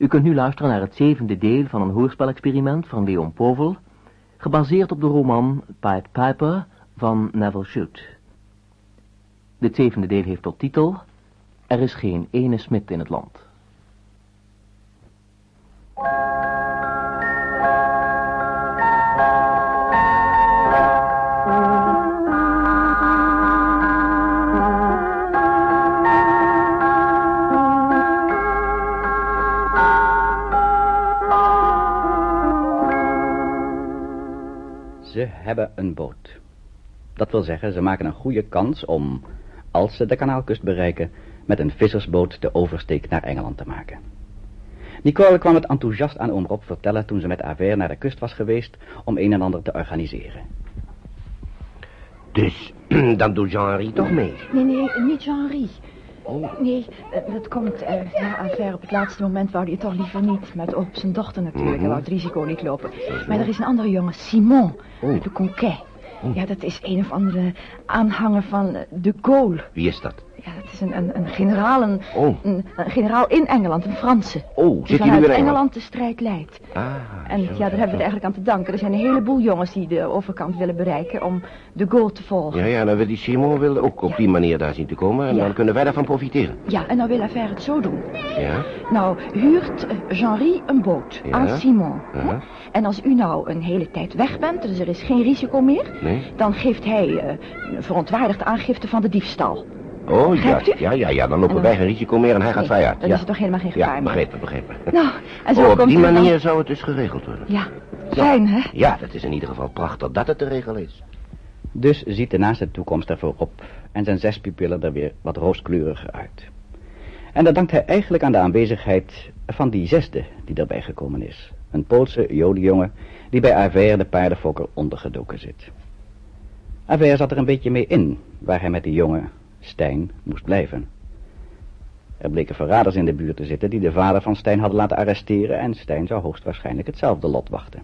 U kunt nu luisteren naar het zevende deel van een hoorspelexperiment van Leon Povel, gebaseerd op de roman Pied Piper van Neville Shute. Dit zevende deel heeft tot titel Er is geen ene smid in het land. Ze hebben een boot. Dat wil zeggen, ze maken een goede kans om, als ze de kanaalkust bereiken, met een vissersboot de oversteek naar Engeland te maken. Nicole kwam het enthousiast aan oom Rob vertellen toen ze met Aver naar de kust was geweest om een en ander te organiseren. Dus, dan doet Jean-Henri toch mee. Nee, nee, niet Jean-Henri. Nee, eh, dat komt uh, na affaire. Op het laatste moment wou hij het toch liever niet. Met op zijn dochter natuurlijk. Hij wou het risico niet lopen. Maar er is een andere jongen, Simon, uit de Conquet. Ja, dat is een of andere aanhanger van eh, de Gaulle. Wie is dat? Ja, dat is een, een, een generaal, een, Oh. een, een generaal in Engeland, een Franse. Oh, Die zit hij vanuit nu in Engeland? Engeland? de strijd leidt. Ah, En zo, ja, zo, daar hebben we het eigenlijk aan te danken. Er zijn een heleboel jongens die de overkant willen bereiken om de Gaulle te volgen. Ja, ja, nou wil die Simon wil ook op die manier daar zien te komen. En Ja. dan kunnen wij daarvan profiteren. Ja, en nou wil Affaire het zo doen. Ja? Nou, huurt eh, Jean-Rie een boot Ja. aan Simon. hè? En als u nou een hele tijd weg bent, dus er is geen risico meer... Nee? dan geeft hij eh, een verontwaardigd aangifte van de diefstal. Oh, ja, ja, ja, ja. Dan lopen En dan- wij geen risico meer en hij gaat Nee, vrij uit. dan ja. is er toch helemaal geen gevaar Ja, begrepen, begrepen. Nou, en zo Oh, op komt die dan- manier zou het dus geregeld worden. Ja, fijn, hè? Ja, dat is in ieder geval prachtig dat het de regel is. Dus ziet de naaste toekomst ervoor op en zijn zes pupillen er weer wat rooskleuriger uit. En dat dankt hij eigenlijk aan de aanwezigheid van die zesde die erbij gekomen is. Een Poolse jodenjongen die bij Aver de paardenfokker ondergedoken zit. Aver zat er een beetje mee in, waar hij met die jongen, Stijn, moest blijven. Er bleken verraders in de buurt te zitten die de vader van Stijn hadden laten arresteren en Stijn zou hoogstwaarschijnlijk hetzelfde lot wachten.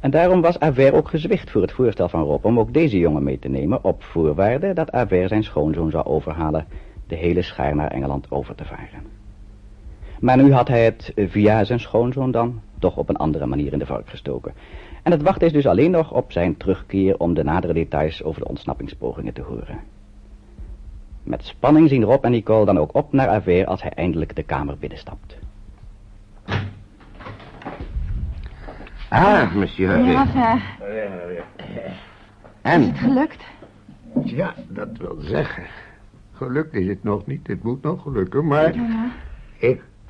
En daarom was Aver ook gezwicht voor het voorstel van Rob om ook deze jongen mee te nemen op voorwaarde dat Aver zijn schoonzoon zou overhalen de hele schaar naar Engeland over te varen. Maar nu had hij het via zijn schoonzoon dan toch op een andere manier in de vork gestoken. En het wachten is dus alleen nog op zijn terugkeer om de nadere details over de ontsnappingspogingen te horen. Met spanning zien Rob en Nicole dan ook op naar Aver als hij eindelijk de kamer binnenstapt. Ah, monsieur. Ja, fijn. Is En? het gelukt? Ja, dat wil zeggen. Gelukt is het nog niet. Het moet nog gelukken, maar... Ja.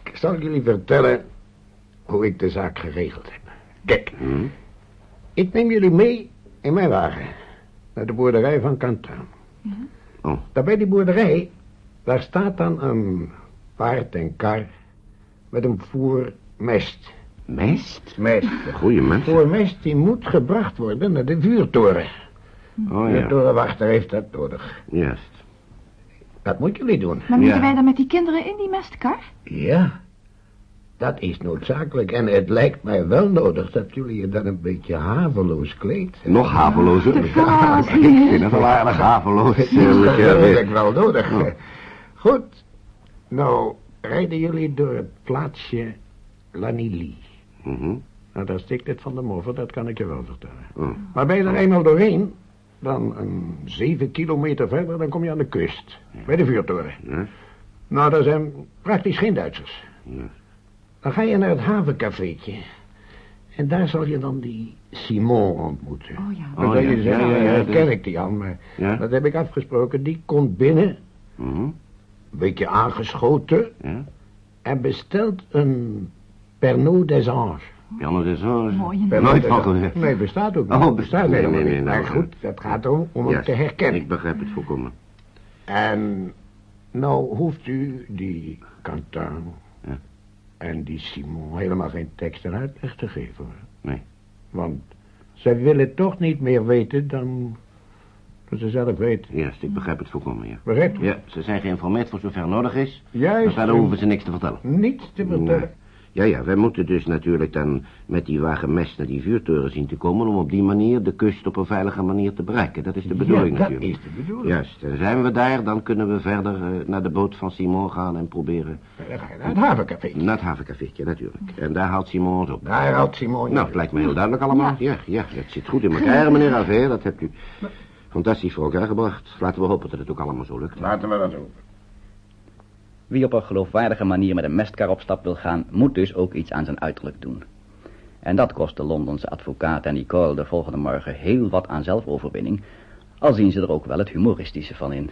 Ik zal jullie vertellen hoe ik de zaak geregeld heb. Kijk, Hm? ik neem jullie mee in mijn wagen. Naar de boerderij van Kantaan. Oh. Daar bij die boerderij, daar staat dan een paard en kar met een voer mest. Mest? Mest. Goeie mens. Voor mest die moet gebracht worden naar de vuurtoren. Oh De ja, torenwachter heeft dat nodig. juist. Dat moet jullie doen. Maar moeten Ja. wij dan met die kinderen in die mestkar? Ja, dat is noodzakelijk. En het lijkt mij wel nodig dat jullie je dan een beetje haveloos kleedt. Nog havelozer. Ja, ik vind het wel aardig haveloos. Dat is Aver. wel nodig. Oh. Goed. Nou, rijden jullie door het plaatsje Lanilly. Mhm. Nou, daar stikt het van de moffen, dat kan ik je wel vertellen. Oh. Maar ben je er eenmaal doorheen, dan een zeven kilometer verder, dan kom je aan de kust. Bij de vuurtoren. Ja, Nou, daar zijn praktisch geen Duitsers. Dan ga je naar het havencafeetje. En daar zal je dan die Simon ontmoeten. Oh ja. Dan Oh, zal je ja, zeggen, ja, ja, ja, ja, ken dus- ik die al, maar Ja. dat heb ik afgesproken. Die komt binnen, Mhm. een beetje aangeschoten, Ja. en bestelt een Pernod des Anges. Janne de Zoon. Mooie naam. Pernod Nooit des van Anges. gehoord. Nee, bestaat ook niet. Oh, bestaat nee, helemaal nee, nee, Maar goed, het gaat erom om hem te herkennen. Ik begrijp het volkomen. En nou hoeft u die Cantaan Ja. En die Simon helemaal geen tekst en uitleg te geven. Nee. Want zij willen toch niet meer weten dan dat ze zelf weten. Juist, ik begrijp het volkomen, ja. Begrijpt u? Ja, ze zijn geïnformeerd voor zover nodig is. Maar Juist. verder hoeven ze niks te vertellen. Niets te vertellen. Ja, ja, wij moeten dus natuurlijk dan met die wagen mes naar die vuurtoren zien te komen... om op die manier de kust op een veilige manier te bereiken. Dat is de bedoeling ja, natuurlijk. dat is de bedoeling. Juist, en zijn we daar, dan kunnen we verder eh, naar de boot van Simon gaan en proberen... Dan ga je naar het havencafé. Naar het havencafeetje, natuurlijk. En daar haalt Simon ons op. Daar houdt Simon. Nou, het lijkt me heel duidelijk allemaal. Ja, ja, het zit goed in elkaar, meneer Aver. Dat hebt u fantastisch voor elkaar gebracht. Laten we hopen dat het ook allemaal zo lukt. Laten we dat doen. Wie op een geloofwaardige manier met een mestkar op stap wil gaan, moet dus ook iets aan zijn uiterlijk doen. En dat kost de Londense advocaat en Nicole de volgende morgen heel wat aan zelfoverwinning, al zien ze er ook wel het humoristische van in.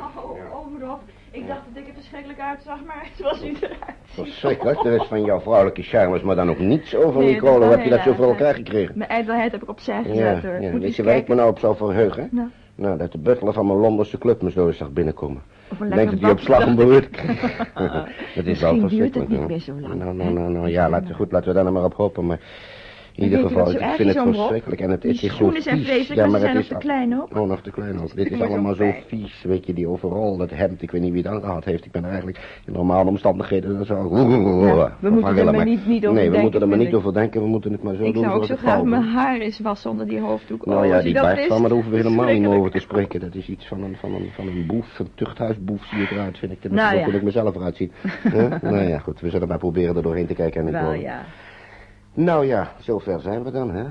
Oh, oh, Rob. Ik dacht dat ik er verschrikkelijk uitzag, maar het was niet eruit. Verschrikkelijk, er is van jouw vrouwelijke charmes maar dan ook niets over, Nee, Nicole. Hoe heb je dat zo voor elkaar gekregen? Mijn ijdelheid heb ik opzij Ja, gezet, hoor. ja. Moet weet je waar ik me nou op zou verheugen? Nou. Nou, dat de butler van mijn Londense club me zo eens zag binnenkomen. Of een dat hij op slag om beurt Dat is wel Misschien duurt het verschrikkelijk. niet meer zo lang. Nou, nou, nou, nou, ja, laten, goed, laten we daar nou maar op hopen. Maar in ieder geval, zo ik vind is, het verschrikkelijk. En het, is zo schoenen zijn vies. vreselijk, Ja, maar ze het zijn is nog te klein ook. Oh, nog te klein ook. Dit is zo allemaal zo vies. Weet je, die overal, dat hemd. Ik weet niet wie het aangehad heeft. Ik ben eigenlijk in normale omstandigheden. Dat zou... we moeten er maar niet- niet over Nee, we moeten er maar niet ik. over denken. We moeten het maar zo Ik doen zou ook zo graag mijn haar eens wassen onder die hoofddoek. Nou Oh, ja, die baard wist. van, maar daar hoeven we helemaal niet over te spreken. Dat is iets van een, van een, van een boef, een tuchthuisboef zie ik eruit, vind ik. Dat Nou is hoe ik mezelf eruit zie. Huh? nou ja, goed, we zullen maar proberen er doorheen te kijken. En ik ja. Nou ja, zover zijn we dan, hè.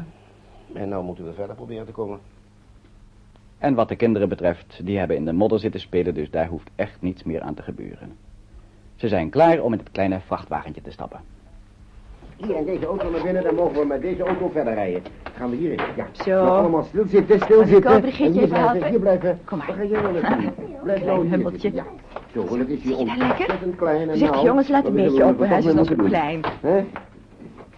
En nou moeten we verder proberen te komen. En wat de kinderen betreft, die hebben in de modder zitten spelen, dus daar hoeft echt niets meer aan te gebeuren. Ze zijn klaar om in het kleine vrachtwagentje te stappen. Hier, in deze auto naar binnen, dan mogen we met deze auto verder rijden. Gaan we hierin, ja. Zo. Allemaal stil zitten, stil Brigitte even blijven, helpen? hier blijven. Kom maar. Ga jij wel? Blijf nou hier Ja. Zo, is hier Zie je dat lekker? ontzettend klein en Zeg, jongens, laat een beetje open. Hij is nog klein. Hè?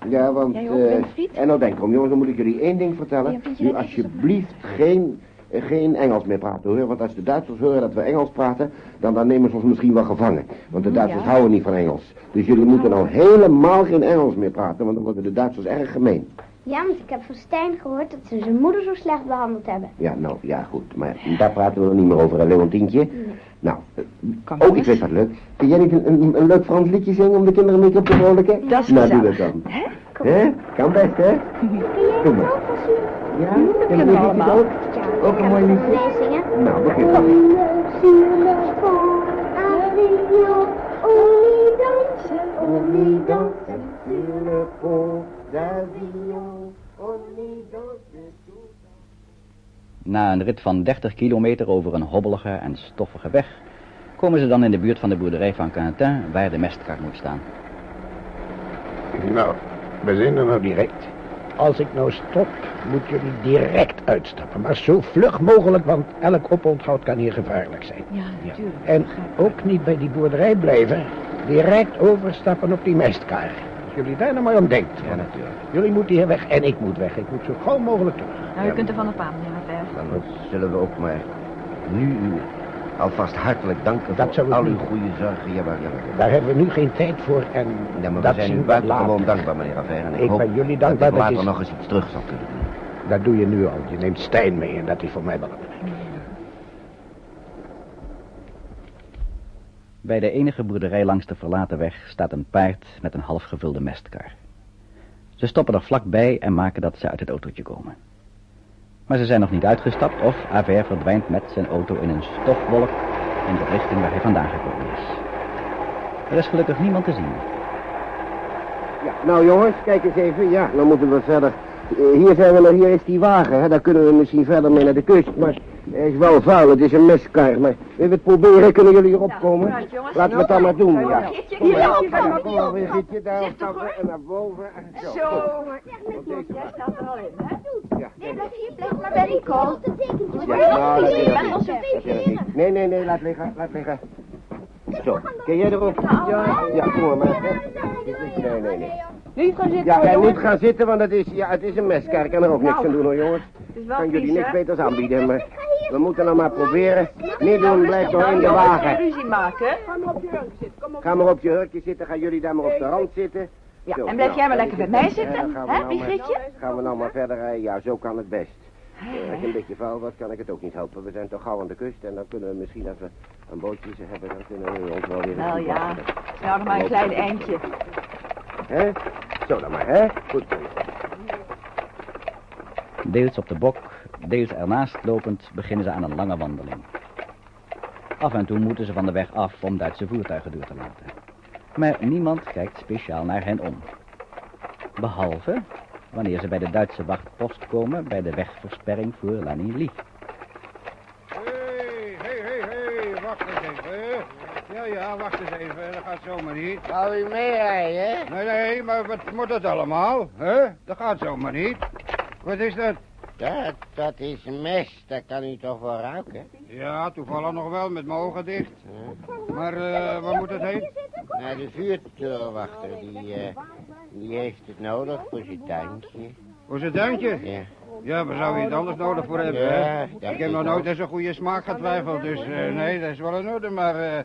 Ja, want... Jij ook, eh, en nou denk erom, jongens, dan moet ik jullie één ding vertellen. Nu alsjeblieft geen, eh, geen Engels meer praten, hoor. Want als de Duitsers horen dat we Engels praten, dan, dan nemen ze ons misschien wel gevangen. Want de Oh, Duitsers ja? houden niet van Engels. Dus jullie moeten nou helemaal geen Engels meer praten, want dan worden de Duitsers erg gemeen. Ja, want ik heb van Stijn gehoord dat ze zijn moeder zo slecht behandeld hebben. Ja, nou, ja, goed. Maar daar praten we nog niet meer over, hè, Leontientje. Nou, eh, Kom, oh, ik weet wat leuk. Kun jij niet een, een, een leuk Frans liedje zingen om de kinderen een beetje op te vrolijken? Dat is Nou, doe dat dan. Hè? Hè? Kan best, hè? Doe maar. Ja? Dat kunnen we allemaal. ook? Ja, Ook ik een mooi liedje. nog meezingen. Nou, begin. Sur le pont, Avignon, on y danse, sur le pont d'Avignon, Na een rit van 30 kilometer over een hobbelige en stoffige weg, komen ze dan in de buurt van de boerderij van Quentin, waar de mestkar moet staan. Nou, we zijn er nou direct. Als ik nou stop, moet jullie direct uitstappen. Maar zo vlug mogelijk, want elk oponthoud kan hier gevaarlijk zijn. Ja, natuurlijk. En ook niet bij die boerderij blijven. Direct overstappen op die mestkar. Jullie daar nou maar om denkt. Ja, natuurlijk. Jullie moeten hier weg en ik moet weg. Ik moet zo gauw mogelijk terug. Nou, je kunt er van op aan, meneer Aver. Dan zullen we ook maar nu u alvast hartelijk danken Dat voor ik al uw goede zorgen. Ja, maar, ja, maar, Daar hebben we nu geen tijd voor en ja, maar dat we zijn zien u buitengewoon later. dankbaar, meneer Aver. En ik, Ik hoop ben jullie dat dankbaar, ik dat later is- nog eens iets terug zal kunnen doen. Dat doe je nu al. Je neemt Stijn mee en dat is voor mij belangrijk. Bij de enige boerderij langs de verlaten weg staat een paard met een half gevulde mestkar. Ze stoppen er vlakbij en maken dat ze uit het autootje komen. Maar ze zijn nog niet uitgestapt of Aver verdwijnt met zijn auto in een stofwolk in de richting waar hij vandaan gekomen is. Er is gelukkig niemand te zien. Ja, nou jongens, kijk eens even. Ja, dan moeten we verder. Eh, hier zijn we nog, hier is die wagen. Daar kunnen we misschien verder mee naar de kust. Maar hij is wel vuil, het is een meskar. Maar we het proberen? Kunnen jullie erop komen? vooruit, jongens. Laten we het dan maar doen, ja. Kom hier, maar, hier, kom maar. Brigitte, daar Zeg toch, stappen hoor. en naar boven. Zo. Zo, jij staat er al in, hè? Ja, Nee, blijf hier, blijf maar bij. Ja, nou, dat Dat het tegen. niet. Nee, nee, nee, laat liggen, laat liggen. Zo, kun jij erop? Ja, ja, kom maar. maar. Nee, nee, nee. Nu gaan zitten, Ja, hij moet gaan zitten, want het is, ja, het is een meskar. Ik kan er ook niks aan doen hoor, jongens. Het is wel kan jullie niks beters aanbieden, maar we moeten nou maar proberen. Niet doen, blijf nog in de wagen. ruzie maken. Ga maar op je hurkje zitten, gaan jullie daar maar op de rand zitten. Ja, Zo, en blijf nou, jij maar lekker bij mij zitten, gaan we hè, nou maar- Brigitte? Gaan we nou maar verder rijden? Ja, zo kan het best. Eh, Als je een beetje vuil wordt, kan ik het ook niet helpen. We zijn toch gauw aan de kust en dan kunnen we misschien als we een bootje hebben, dan kunnen we ons wel weer... Wel ja, nou nog maar een klein eindje. hè? Zo dan maar, hè? Goed. Deels op de bok, deels ernaast lopend, beginnen ze aan een lange wandeling. Af en toe moeten ze van de weg af om Duitse voertuigen door te laten. Maar niemand kijkt speciaal naar hen om. Behalve wanneer ze bij de Duitse wachtpost komen bij de wegversperring voor Lanilly. Hé, hé, hé, hé, wacht eens even. Ja, ja, wacht eens even, dat gaat zomaar niet. Wou u meerijden, hè? Nee, nee, maar wat moet dat allemaal? hè? Dat gaat zomaar niet. Wat is dat? Dat, dat is mest, dat kan u toch wel ruiken? Ja, toevallig nog wel, met mijn ogen dicht. Maar eh, waar moet het heen? Nou, de vuurtorenwachter, die, eh, die heeft het nodig voor zijn tuintje. Voor zijn tuintje? Ja. Ja, zou je het anders nodig voor hebben, Ja, hè? Ik heb nog nooit aan zijn goede smaak getwijfeld, dus eh, nee, dat is wel in orde, maar...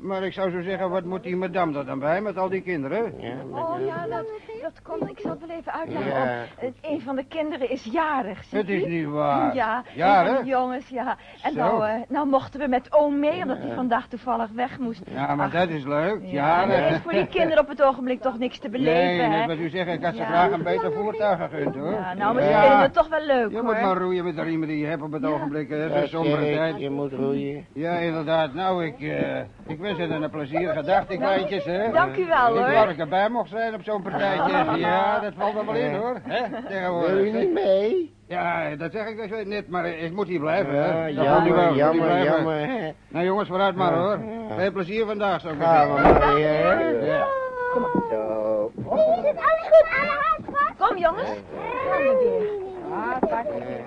maar ik zou zo zeggen, wat moet die madame er dan bij met al die kinderen? Ja, Oh ja, dat, dat komt. Ik zal het wel even uitleggen. Ja. Om, eh, een van de kinderen is jarig, ziet Het is niet waar. Ja, Ja, een van hè? de jongens, ja. En Zo. nou, eh, nou mochten we met oom mee, omdat hij vandaag toevallig weg moest. Ja, maar Ach, dat is leuk. ja, Ja, er is voor die kinderen op het ogenblik toch niks te beleven, Nee, hè? wat u zegt, ik had ze Ja. graag een beter voertuig gegund, hoor. Ja, nou, maar ze Ja. vinden het toch wel leuk, Je hoor. moet maar roeien met de riemen die je hebt op het ogenblik, Zo'n is sombere tijd. je moet roeien. Ja, inderdaad. Nou, ik, eh, ik wens hen een plezierige dag, die kleintjes, hè. Dank u wel, Ik hoor. wou dat ik erbij mocht zijn op zo'n partijtje. Ja, dat valt er wel in, hoor. Hè, Wil tegenwoordig. niet mee? Ja, dat zeg ik dus net, maar ik moet hier blijven, hè. Ja, wel, jammer, jammer, blijven. jammer, hè? Nou, jongens, vooruit maar, hoor. Ja. Veel plezier vandaag, zou ik maar Gaan we zeggen. maar? Ja. Zo. Zit alles goed aan de hand, schat? Kom, jongens. Gaan we weer.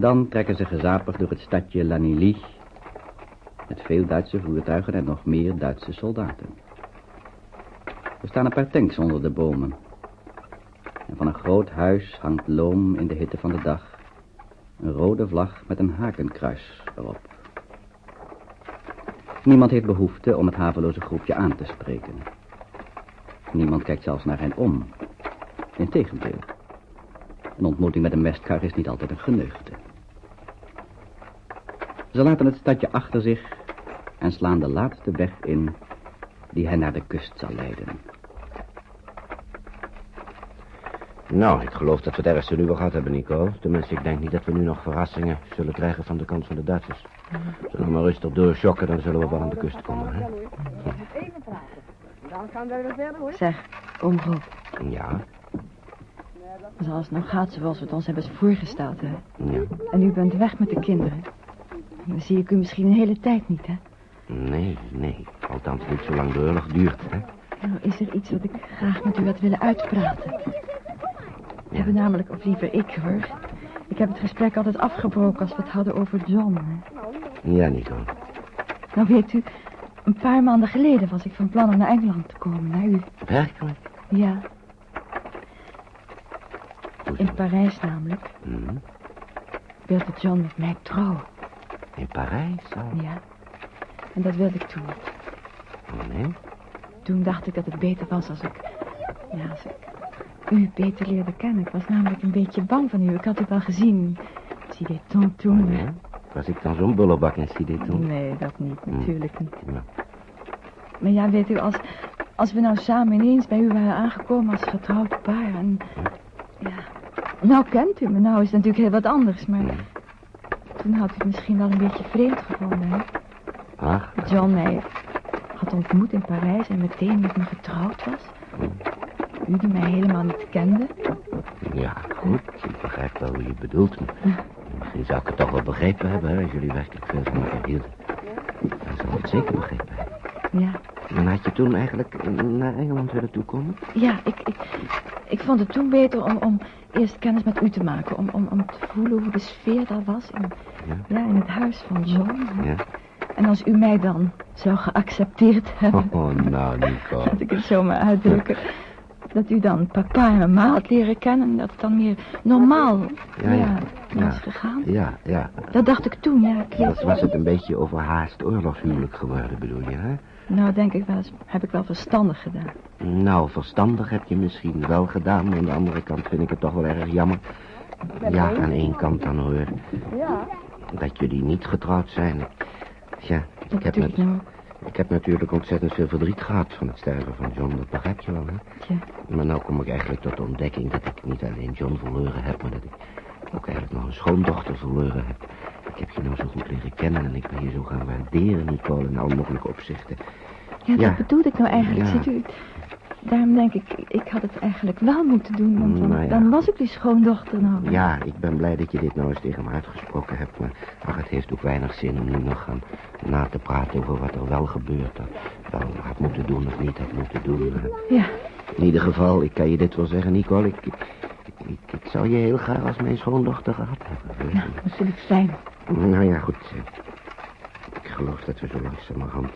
Dan trekken ze gezapig door het stadje Lanilly. Met veel Duitse voertuigen en nog meer Duitse soldaten. Er staan een paar tanks onder de bomen. En van een groot huis hangt loom in de hitte van de dag. Een rode vlag met een hakenkruis erop. Niemand heeft behoefte om het haveloze groepje aan te spreken. Niemand kijkt zelfs naar hen om. Integendeel. Een ontmoeting met een mestkar is niet altijd een geneugde. Ze laten het stadje achter zich en slaan de laatste weg in die hen naar de kust zal leiden. Nou, ik geloof dat we het ergste nu wel gehad hebben, Nico. Tenminste, ik denk niet dat we nu nog verrassingen zullen krijgen van de kant van de Duitsers. Zullen we maar rustig doorschokken, dan zullen we wel aan de kust komen, hè? Zeg, oom Rob, Ja, zoals het nou gaat zoals we het ons hebben voorgesteld, hè. ja. En u bent weg met de kinderen. Dan zie ik u misschien een hele tijd niet, hè. Nee, nee. Althans niet zolang de oorlog duurt, hè? Nou, is er iets wat ik graag met u had willen uitpraten. We hebben namelijk, of liever ik hoor. Ik heb het gesprek altijd afgebroken als we het hadden over John. Hè. Ja, Nico. Nou weet u, een paar maanden geleden was ik van plan om naar Engeland te komen, naar u. Werkelijk? Ja, in Parijs namelijk. Hm? Wilde John met mij trouwen, In Parijs? Oh, ja. En dat wilde ik toen niet. nee? Toen dacht ik dat het beter was als ik... Ja, als ik u beter leerde kennen. Ik was namelijk een beetje bang van u. Ik had u wel gezien. Zie dit toen? Was ik dan zo'n bullebak in toen? Nee, dat niet. Natuurlijk niet. Ja. Maar ja, weet u, als, als we nou samen ineens bij u waren aangekomen als getrouwd paar en... Ja, nou kent u me, nou is het natuurlijk heel wat anders, maar... Toen had u het misschien wel een beetje vreemd gevonden, hè? Ach, John mij had ontmoet in Parijs en meteen met me getrouwd was. U die mij helemaal niet kende. ja, goed. Ik begrijp wel hoe je het bedoelt. Maar misschien zou ik het toch wel begrepen hebben, hè, als jullie werkelijk veel van elkaar hielden. Dan zou ik het zeker begrepen hebben. Ja, En had je toen eigenlijk naar Engeland willen toekomen? ja ik, ik, ik vond het toen beter om, om eerst kennis met u te maken. Om, om, om te voelen hoe de sfeer daar was. In, Ja. ja, in het huis van John. Ja. En als u mij dan zou geaccepteerd hebben, Oh, nou, Nico. laat ik het zo maar uitdrukken. Dat u dan papa en mama had leren kennen. En dat het dan meer normaal Ja, ja, ja. is gegaan. Ja, ja. Dat dacht ik toen, ja. Ik Dat was het een beetje overhaast oorlogshuwelijk geworden, bedoel je, hè? Nou, denk ik wel eens, heb ik wel verstandig gedaan. Nou, verstandig heb je misschien wel gedaan, maar aan de andere kant vind ik het toch wel erg jammer. Ja, aan één kant dan hoor. Ja. Dat jullie niet getrouwd zijn. Ja, ik heb met... nou. Ik heb natuurlijk ontzettend veel verdriet gehad van het sterven van John, dat begrijp je wel, hè? Maar nou kom ik eigenlijk tot de ontdekking dat ik niet alleen John verloren heb, maar dat ik ook eigenlijk nog een schoondochter verloren heb. Ik heb je nou zo goed leren kennen en ik ben je zo gaan waarderen, Nicole, in alle mogelijke opzichten. Ja, dat Ja. bedoelde ik nou eigenlijk. Ja. Ziet u, daarom denk ik, ik had het eigenlijk wel moeten doen, want dan, Nou ja. dan was ik die schoondochter nou. Ja, ik ben blij dat je dit nou eens tegen me uitgesproken hebt, maar ach, het heeft ook weinig zin om nu nog gaan na te praten over wat er wel gebeurt. Dat wel had moeten doen of niet had moeten doen. Ja, In ieder geval, ik kan je dit wel zeggen, Nicole, ik, ik, ik, ik zou je heel graag als mijn schoondochter gehad hebben. nou, natuurlijk fijn. Nou ja, goed. Ik geloof dat we zo langzamerhand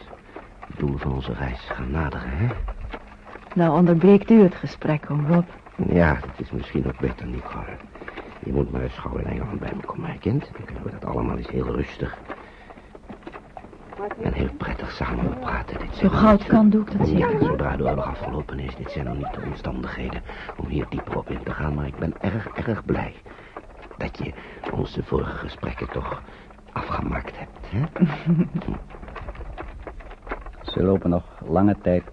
het doel van onze reis gaan naderen, hè? Nou onderbreekt u het gesprek, oom Rob. Ja, dat is misschien ook beter, Nicole. Je moet maar eens gauw in Engeland bij me komen, hè, kind. Dan kunnen we dat allemaal eens heel rustig en heel prettig samen bepraten. Dit Zo gauw het niet- kan, doe ik dat Ja, zeker. zodra de oorlog afgelopen is. Dit zijn nog niet de omstandigheden om hier dieper op in te gaan. Maar ik ben erg, erg blij dat je onze vorige gesprekken toch afgemaakt hebt, hè? Ze lopen nog lange tijd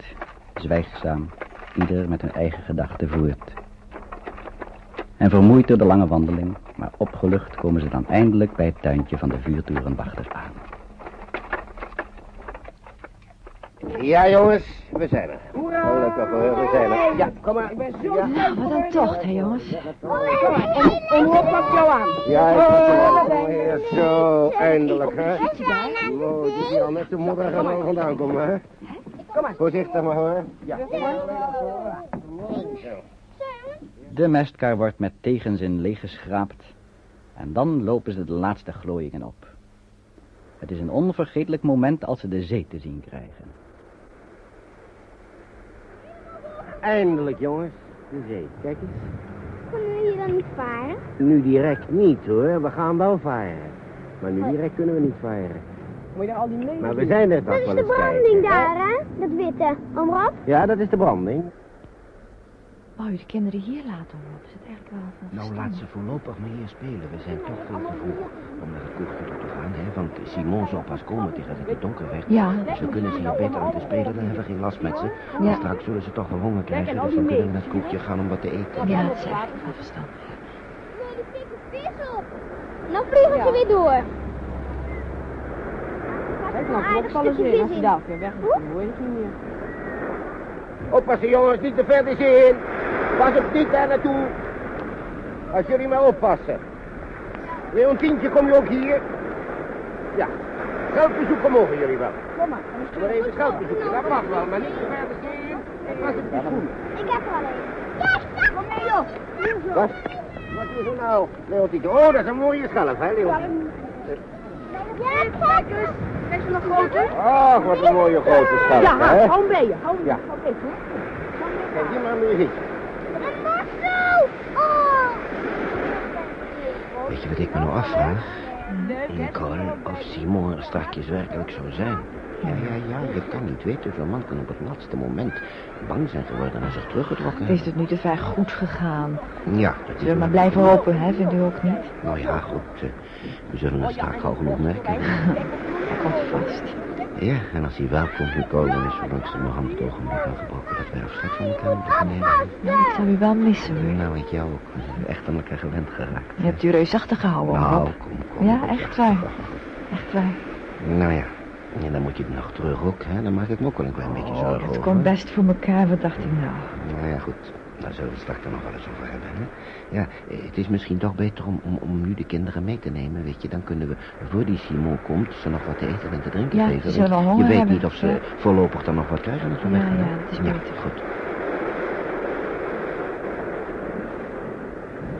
zwijgzaam, ieder met hun eigen gedachten voort. En vermoeid door de lange wandeling, maar opgelucht komen ze dan eindelijk bij het tuintje van de vuurtorenwachter aan. Ja, jongens, we zijn er. Gelukkig hoor, we zijn er. Ja, kom maar. Ja, Nou, wat een tocht, hè jongens. En hoe pakt jou aan? ja ik al gehoord. Zo, eindelijk, hè? Wow, die al met zijn moeder gaat al vandaan komen, hè? Kom maar. Voorzichtig maar, hoor. Ja. De mestkar wordt met tegenzin leeggeschraapt en dan lopen ze de laatste glooiingen op. Het is een onvergetelijk moment als ze de zee te zien krijgen. Eindelijk, jongens. De zee, kijk eens. Kunnen we hier dan niet varen? Nu direct niet, hoor. We gaan wel varen. Maar nu direct kunnen we niet varen. Maar we zijn er Dat toch is wel de eens branding kijken. daar, hè? Dat witte. Om Rob? Ja, dat is de branding. Wou u de kinderen hier laten, oom Rob? Is het eigenlijk wel van Nou, laat ze voorlopig maar hier spelen. We zijn toch veel te vroeg om naar het kroegje toe te gaan, hè? Want Simon zal pas komen tegen dat het donker werd. Ja. Dus we kunnen ze hier beter laten spelen, dan hebben we geen last met ze. Ja. Maar straks zullen ze toch wel honger krijgen, dus dan kunnen we naar het kroegje gaan om wat te eten. Ja, dat is eigenlijk wel verstandig. Nee, zit een vis op. Nou vliegen ze weer door. Kijk nou, wat vallen ze in als je daar weer weg Oppassen, jongens, niet te ver de zee in. Pas op niet daar naartoe. Als jullie maar oppassen. Leontientje, kom je ook hier? Ja. Geldbezoeken mogen jullie wel. Kom maar. Maar even geldbezoeken, dat mag wel, maar niet te ver de zee in. En pas op die schoenen. Ik heb er al een. Ja, kom mee joh. Wat? Wat is er nou, Leontientje? Oh, dat is een mooie schelp, hè, Leontientje? Ja, kijk Ach, wat een mooie grote schelp, Ja, hè? hou hem bij je. Hou hem Ja. even. Kijk, hier maar. Een! Oh! Weet je wat ik me nou afvraag? Nicole, of Simon strakjes werkelijk zou zijn. Ja, ja, ja, je kan niet weten. Zo'n man kan op het laatste moment bang zijn geworden en zich teruggetrokken Is het nu te ver goed gegaan? Ja, dat is Zullen we maar blijven hopen, hè? Vindt u ook niet? Nou ja, goed. We zullen het straks al genoeg merken. Hij komt vast. Ja, en als hij wel komt, dan is zo langzamerhand het ogenblik aangebroken dat wij afscheid van elkaar moeten gaan nemen. Nou, ik zou u wel missen, hoor. Nou, ik jou ook. We zijn echt aan elkaar gewend geraakt. Je hebt u reusachtig gehouden, Nou, kom, kom. Ja, echt waar. Echt waar. Nou ja, en dan moet je nog terug ook, hè? Dan maak ik me ook wel een klein beetje Oh, zorgen het komt best voor elkaar, wat dacht ik nou? Nou ja, goed. Daar zullen we het straks dan nog wel eens over hebben, hè? Ja, eh, het is misschien toch beter om, om, om nu de kinderen mee te nemen, weet je. Dan kunnen we, voor die Simon komt, ze nog wat te eten en te drinken Ja, geven. ze zullen wel honger Je weet hebben, niet of ze ja. voorlopig dan nog wat krijgen als we Ja, weggaan, ja, dat is Ja, beter. goed.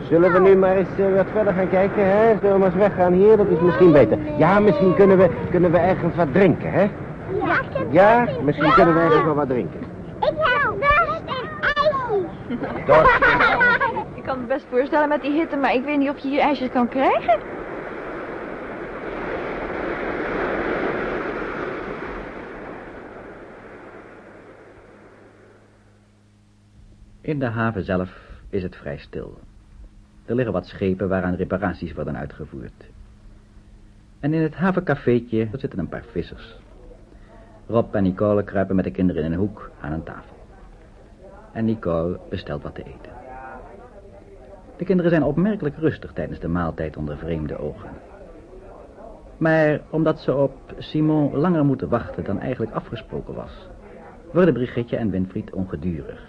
Zullen we nu maar eens eh, wat verder gaan kijken, hè? Zullen we maar eens weggaan hier? Dat is misschien beter. Ja, misschien kunnen we, kunnen we ergens wat drinken, hè? Ja, ik heb Ja, misschien kunnen we ergens wel wat drinken. Ik heb dorst en ijsjes. Dorst Ik kan het best voorstellen met die hitte, maar ik weet niet of je hier ijsjes kan krijgen. In de haven zelf is het vrij stil. Er liggen wat schepen waaraan reparaties worden uitgevoerd. En in het havencafeetje zitten een paar vissers. Rob en Nicole kruipen met de kinderen in een hoek aan een tafel. En Nicole bestelt wat te eten. De kinderen zijn opmerkelijk rustig tijdens de maaltijd onder vreemde ogen. Maar omdat ze op Simon langer moeten wachten dan eigenlijk afgesproken was... worden Brigitte en Winfried ongedurig.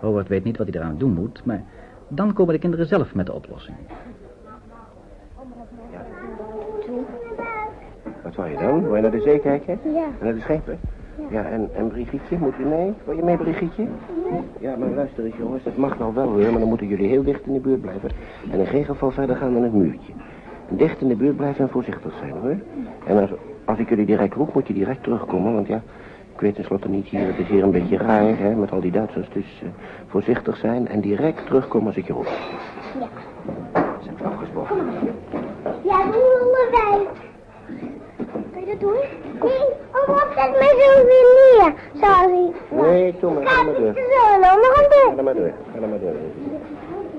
Howard weet niet wat hij eraan doen moet, maar dan komen de kinderen zelf met de oplossing. Wat wou je dan? Wil je naar de zee kijken? Ja. En naar de schepen? Ja, en, en Brigitte, moet u mee? Wil je mee, Brigitte? Ja, maar luister eens, jongens, dat mag nou wel weer, maar dan moeten jullie heel dicht in de buurt blijven. En in geen geval verder gaan dan het muurtje. Dicht in de buurt blijven en voorzichtig zijn, hoor. En als, als ik jullie direct roep, moet je direct terugkomen, want ja, ik weet tenslotte niet hier, het is hier een beetje raar, hè, met al die Duitsers. Dus voorzichtig zijn en direct terugkomen als ik je roep. Ja. Zijn we afgesproken? Ja, we allebei. Kan je dat doen? Nee, oh, op zet mij zo weer neer. Zoals ik... Nee, doe maar, ga maar door. Ga maar door, ga maar door.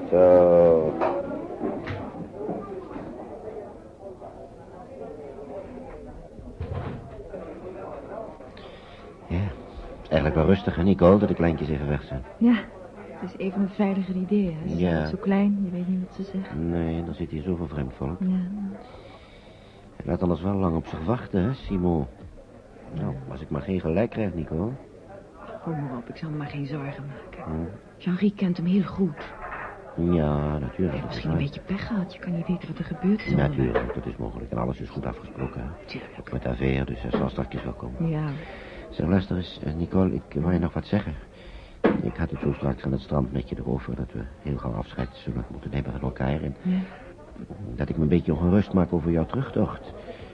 Zo. Ja, het is eigenlijk wel rustig, hè, Nicole, dat de kleintjes even weg zijn. Ja, het is even een veiliger idee. Hè. Ze Ja. zo klein, je weet niet wat ze zeggen. Nee, dan zit hier zoveel vreemd volk. Ja. Hij laat anders wel lang op zich wachten, hè, Simon. Nou, als ik maar geen gelijk krijg, Nicole. Gooi maar op, ik zal me maar geen zorgen maken. Hm. Jean-Rie kent hem heel goed. Ja, natuurlijk. Misschien een beetje pech gehad. Je kan niet weten wat er gebeurd is. onderweg. Natuurlijk, dat is mogelijk. En alles is goed afgesproken, hè. Tuurlijk. Ook met Aveer, dus hij zal straks wel komen. Ja, Zeg, luister eens, eh, Nicole, ik wou je nog wat zeggen. Ik had het zo straks aan het strand met je erover... dat we heel gauw afscheid zullen moeten nemen van elkaar... en ja. dat ik me een beetje ongerust maak over jouw terugtocht.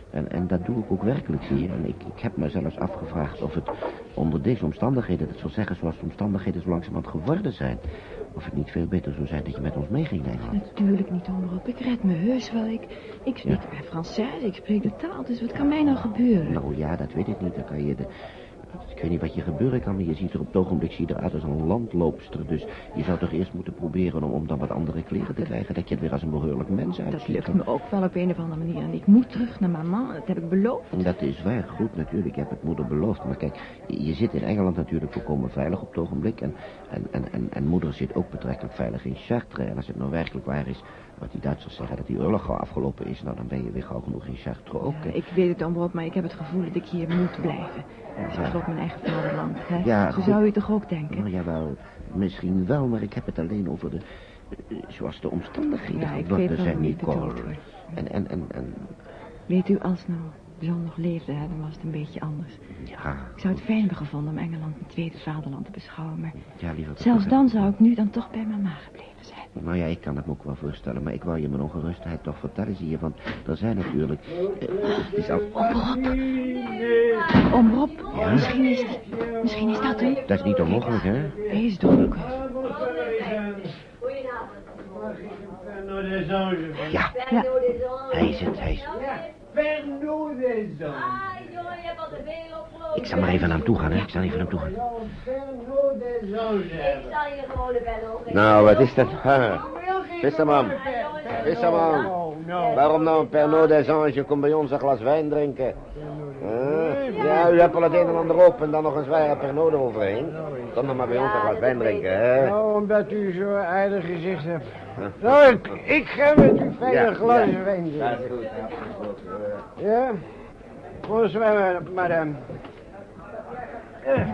En, en dat doe ik ook werkelijk, zie je. En ik, ik heb me zelfs afgevraagd of het onder deze omstandigheden... dat wil zeggen zoals de omstandigheden zo langzamerhand geworden zijn... of het niet veel beter zou zijn dat je met ons meeging naar Engeland. Natuurlijk niet, Omroep. Ik red me heus wel. Ik, ik spreek Ja. bij Française, ik spreek de taal. Dus wat kan mij nou gebeuren? Nou ja, dat weet ik niet. Dan kan je de... Ik weet niet wat je gebeuren kan, maar je ziet er op het ogenblik zie je eruit als een landloopster. Dus je zou toch eerst moeten proberen om, om dan wat andere kleren te krijgen. Dat je er weer als een behoorlijk mens uitziet. Dat lukt me ook wel op een of andere manier. En ik moet terug naar mama, dat heb ik beloofd. Dat is waar, goed natuurlijk. Je hebt het moeder beloofd. Maar kijk, je je zit in Engeland natuurlijk volkomen veilig op het ogenblik. En, en, en, en, en moeder zit ook betrekkelijk veilig in Chartres. En als het nou werkelijk waar is wat die Duitsers zeggen, dat die oorlog al afgelopen is... nou, dan ben je weer gauw genoeg in Chartres ook. Ja, ik weet het, Omroep, maar ik heb het gevoel dat ik hier moet blijven. Het is tenslotte mijn eigen vaderland. Hè? Ja, Zo zou je toch ook denken? Nou jawel, misschien wel, maar ik heb het alleen over de... zoals de omstandigheden Ja, geworden zijn, Nicole. En, en, en, en, Weet u, als nou John nog leefde, hè, dan was het een beetje anders. ja... Ik zou het fijn hebben gevonden om Engeland mijn tweede vaderland te beschouwen, maar Ja, liever... zelfs dan zou ik nu dan toch bij mama gebleven. Nou ja, ik kan het me ook wel voorstellen, maar ik wou je mijn ongerustheid toch vertellen, zie je, want er zijn natuurlijk... eh, het is al... Omroep, misschien is die, misschien is dat hem. Dat is niet onmogelijk, hè? Hij is donker. Ja, Ja, hij is het, hij is Ik zal maar even naar hem toe gaan, hè? Ik zal even naar hem toe gaan. Nou, wat is dat? Visserman, visserman. Waarom nou een Pernod des Anges? Kom bij ons een glas wijn drinken. Huh? Ja, u hebt al het een en ander op en dan nog een zware Pernod eroverheen. Kom dan maar bij ons een glas wijn drinken, hè? Nou, omdat u zo aardig gezicht hebt. Nou, ik, ik ga met u fijne glas wijn Dat drinken. is goed. Ja? Bonsoir, madame. Eh,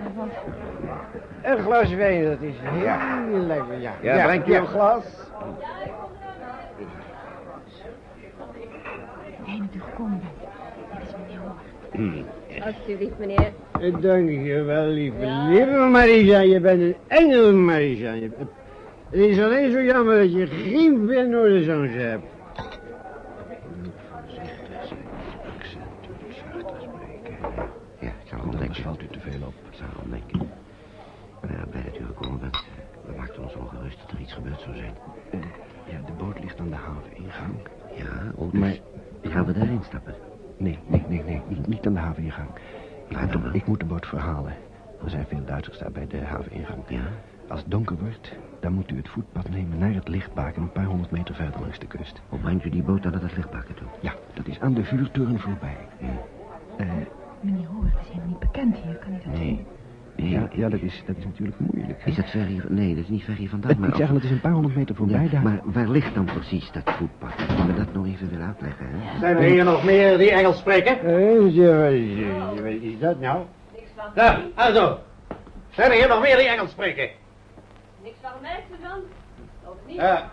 Een glas wijn, dat is heel lekker, ja. Ja, brengt u een glas? dat u gekomen bent. Dit is meneer Hoor. Alsjeblieft, meneer. Dank je wel, lieve. Lieve Marisa, je bent een engel, Marisa. Je- Het is alleen zo jammer dat je geen Bernard de Zange hebt. Ja, ik zal erom denken. Valt u te veel op. Ik zal erom denken. Ja, blij dat u gekomen bent. We maakten ons ongerust dat er iets gebeurd zou zijn. Ja, de boot ligt aan de haveningang. Ja, oh, dus Maar- gaan we daarin stappen? Nee, nee, nee, nee. Niet, niet aan de haveningang. Ik, moet de, ik moet de boot verhalen. Er zijn veel Duitsers daar bij de haveningang. Ja? Als het donker wordt, dan moet u het voetpad nemen naar het lichtbaken... een paar honderd meter verder langs de kust. Hoe brengt u die boot dan naar het lichtbakken toe? Ja, dat is aan de vuurtoren voorbij. Eh, Meneer Hoort, bekend hier, kan ik dat Nee. nee. Ja, ja dat, is, dat is natuurlijk moeilijk. hè? Is dat ver hier? Nee, dat is niet ver hier vandaan. Maar Ik zeg, het is een paar honderd meter voorbij Ja, daar. maar waar ligt dan precies dat voetpad? Als je me dat nog even wil uitleggen, hè? Zijn er hier nog meer die Engels spreken? Wat is dat nou? Daar, also. Zijn er hier nog meer die Engels spreken? Niks van mij, dan? Of niet? Ja.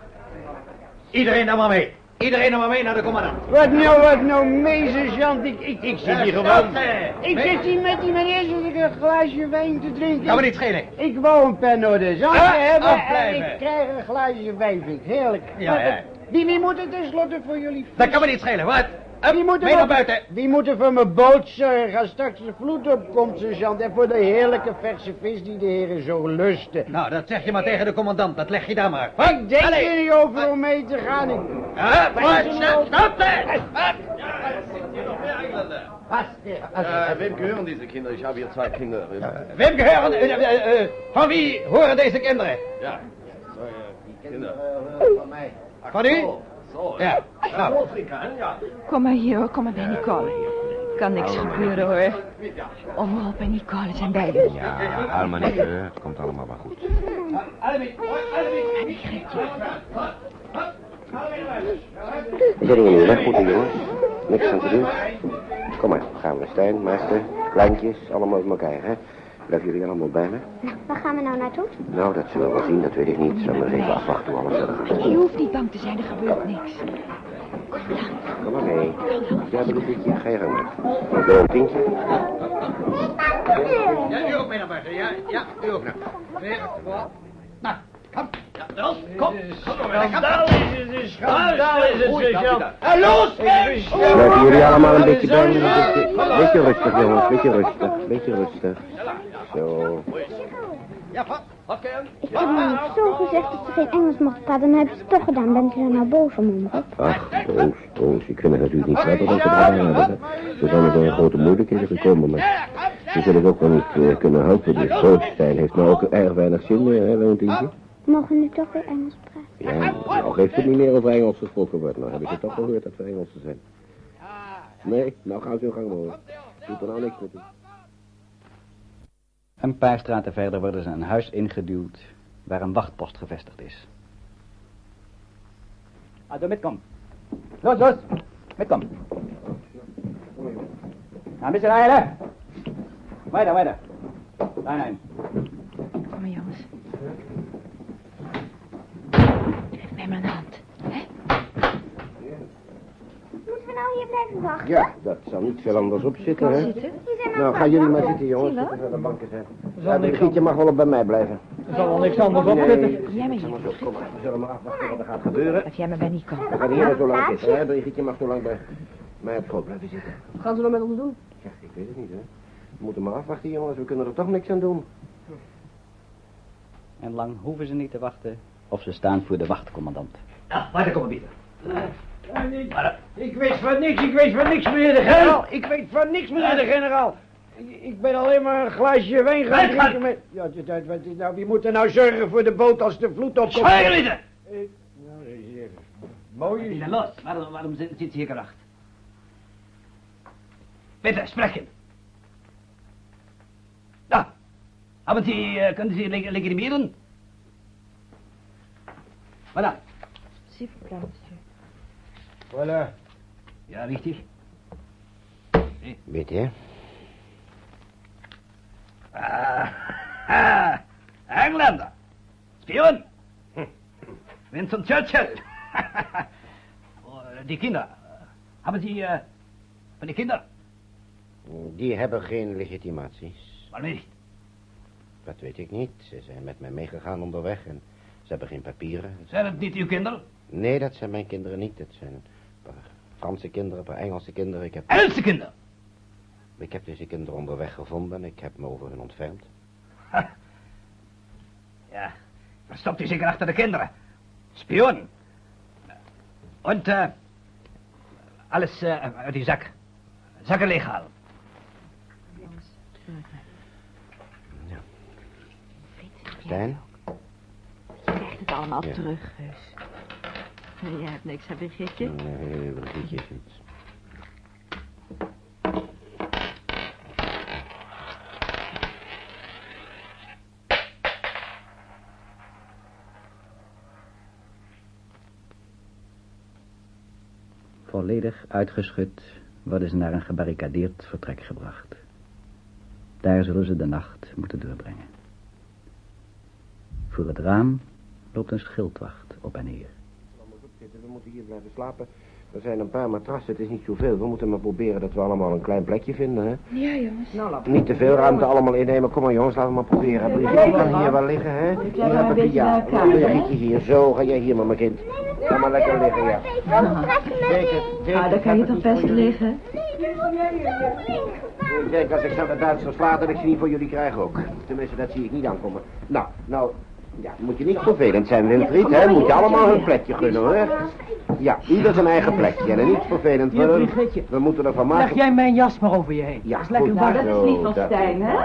Iedereen dan maar mee. Iedereen maar mee naar de commandant. Wat nou, wat nou mee, sergeant? Ik, ik, ik zit hier gewoon... eh. Ik zit hier met die meneer zit ik een glaasje wijn te drinken. Kan me niet schelen. Ik wou een penno de zand Ah, hebben en afblijven. ik krijg een glaasje wijn, vind ik heerlijk. Ja, Maar, ja. eh, Wie, wie moet het tenslotte voor jullie Dat kan me niet schelen. Wat? Wie moet er naar voor- buiten. Wie moet er voor mijn boot zorgen als straks de vloed opkomt, sergeant? En voor de heerlijke verse vis die de heren zo lusten. Nou, dat zeg je maar tegen de commandant. Dat leg je daar maar. Wat? Ik denk Allee. er niet over om mee te gaan. Ik... Ja, wat? Stop, er daar. Wat? Äh, wem gehören diese Kinder? Ich habe hier zwei Kinder. Wem gehören... äh, äh, äh, van wie horen deze kinderen? Ja. So, ja, die Kinder. Van mij. Van u? Ja. Nou, ja. Kom maar hier hoor, kom maar bij Nicole. Kan niks gebeuren hoor. Omroep en Nicole zijn bij u. Ja, huil maar niet. Het komt allemaal wel goed. Alle mee. We zullen hier weg moeten, jongens. Niks aan te doen. Kom maar, gaan we. Stijn, meester, kleintjes, allemaal met elkaar, hè. Blijven jullie allemaal bij me? Nou, waar gaan we nou naartoe? Nou, dat zullen we wel zien, dat weet ik niet. Zullen we eens even afwachten hoe alles verder gaat. Je hoeft niet bang te zijn, er gebeurt niks. Kom maar mee. Ja, dat is Ga je gang maar. Ik wil een tientje. Ja, u ook mee naar buiten. Ja, ja, u ook nou. Weer, voor. Nou, kom. Ja, wel, kom. Schandaal is het, een schandaal is het, sergeant. En los! Blijven jullie allemaal een beetje bij? Een beetje, beetje rustig, jongens. Beetje rustig. Beetje rustig. Zo. Ja. Ik heb me zo gezegd dat ze geen Engels mochten praten, dan hebben ze het toch gedaan. Bent u er nou boos om, omroep? Ach, Toos, Toos. Ik vind het natuurlijk niet prettig dat ze gedaan hebben. We zijn er door een grote moeilijkheden gekomen, maar... Ze zullen het ook wel niet eh, kunnen helpen. Die grootstijn heeft nou ook erg weinig zin meer, hè, Leontientje? Mogen nu toch weer Engels praten? Ja, nou geeft het niet meer over Engels gesproken wordt. Nou heb ik het toch gehoord dat we Engelsen zijn. Nee, nou gaan ze hun gang hoor. Doet er nou niks met u. Een paar straten verder worden ze een huis ingeduwd waar een wachtpost gevestigd is. Also mitkommen. Los, los. Mitkommen. Nou, een beetje rijden. Weiter, weiter. Nein, nein. Kom maar jongens. Moeten we nou hier blijven wachten? Ja, dat zal niet veel anders op zitten, hè? Zijn Nou, gaan jullie maar zitten, jongens. Dat er de banken zijn. Ja, Brigitte mag wel op bij mij blijven. Er zal wel niks anders op Nee, zitten. Jij maar hier. maar zo, kom maar. We zullen maar afwachten wat er gaat gebeuren. Blijf jij maar bij Nicole. We gaan hier maar zo lang zitten, hè? Brigitte mag zo lang bij mij op schoot blijven zitten. Wat gaan ze dan met ons doen? Ja, ik weet het niet, hè. We moeten maar afwachten, jongens. We kunnen er toch niks aan doen. En lang hoeven ze niet te wachten of ze staan voor de wachtcommandant. Ja, weiter komen bieden. Ik weet van niks, ik weet van niks, meneer de generaal. Ik weet van niks, meneer de generaal. Ik- ben alleen maar een glaasje wijn gaan drinken met... Ja, wat is nou, wie moet er nou zorgen voor de boot als de vloed opkomt? Zwijgen, lieden! Nou, dat is even mooi. Los. Waarom, waarom zit, zit ze hier gewacht? Bitte, sprechen. Da. Haben Sie, äh, können Sie leg legitimieren? Voilà. S'il vous plaît, monsieur. Voilà. Ja, richtig. Weet je? Ah, ah, Engländer. Spion. Winston Churchill. Oh, Die Kinder. Haben Sie, äh, von die Kinder? Die hebben geen legitimaties. Waarom niet? Dat weet ik niet. Ze zijn met mij meegegaan onderweg en hebben geen papieren. Zijn het niet uw kinderen? Nee, dat zijn mijn kinderen niet. Dat zijn een paar Franse kinderen, een paar Engelse kinderen. Ik heb, Engelse kinderen. ik heb deze kinderen onderweg gevonden en ik heb me over hun ontfermd. Ja, verstopt u zeker achter de kinderen. Spion. Und, äh, alles äh, uit die zak. Zakken leeghalen. Ja. Stijn? het allemaal ja. terug. Dus. Jij hebt niks, hè, Brigitte? Nee, Brigitte is niets. Volledig uitgeschud worden ze naar een gebarricadeerd vertrek gebracht. Daar zullen ze de nacht moeten doorbrengen. Voor het raam loopt een schildwacht op en neer. We moeten hier blijven slapen. Er zijn een paar matrassen, het is niet zoveel. We moeten maar proberen dat we allemaal een klein plekje vinden, hè? Ja, jongens. Nou, Niet te veel ruimte allemaal innemen. Kom maar jongens, laten we maar proberen. Brigitte kan hier wel liggen, hè? Ik hem heb een beetje ja, Brigitte hier. Zo, ga jij hier maar, mijn kind. Ga maar lekker liggen, ja. Zeker, zeker. Ah, daar kan je toch best liggen? Ik denk als ik zo de Duitsers slaat, dat ik ze niet voor jullie krijg ook. Tenminste, dat zie ik niet aankomen. Nou, nou, ja, moet je niet vervelend zijn, Winfried, hè? Moet je allemaal hun plekje gunnen, hoor. Ja, ieder zijn eigen plekje. En niet vervelend worden. We moeten ervan Leg maken. jij mijn jas maar over je heen. Ja, dat is lekker goed. warm. dat is lief van Stijn, hè?